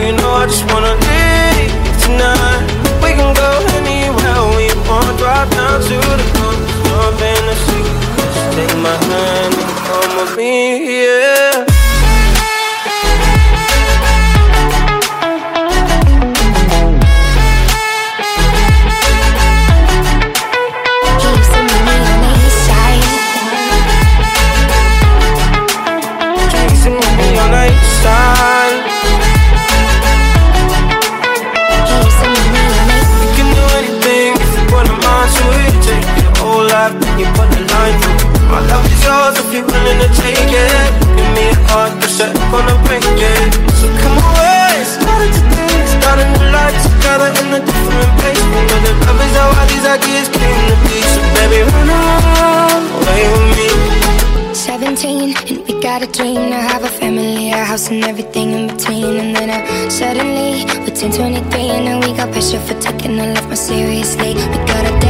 You know I just wanna live tonight. We can go anywhere we want, drive down to the coast, jump in the sea. Just take my hand and come with me, love if you're willing to take it. Give me a heart gonna break it. So come away, today, together in a different place. Love is how all these ideas came to be. So baby, run away with me. 17 and we got a dream to have a family, a house and everything in between. And then uh, suddenly we're 10, 23 and we got pressure for taking our life more seriously. We got a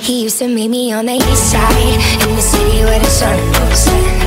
He used to meet me on the east side in the city where the sun set.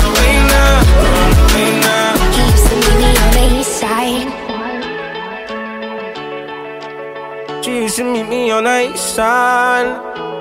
Away now. He used to meet me on the east side. Used to meet me on the east side.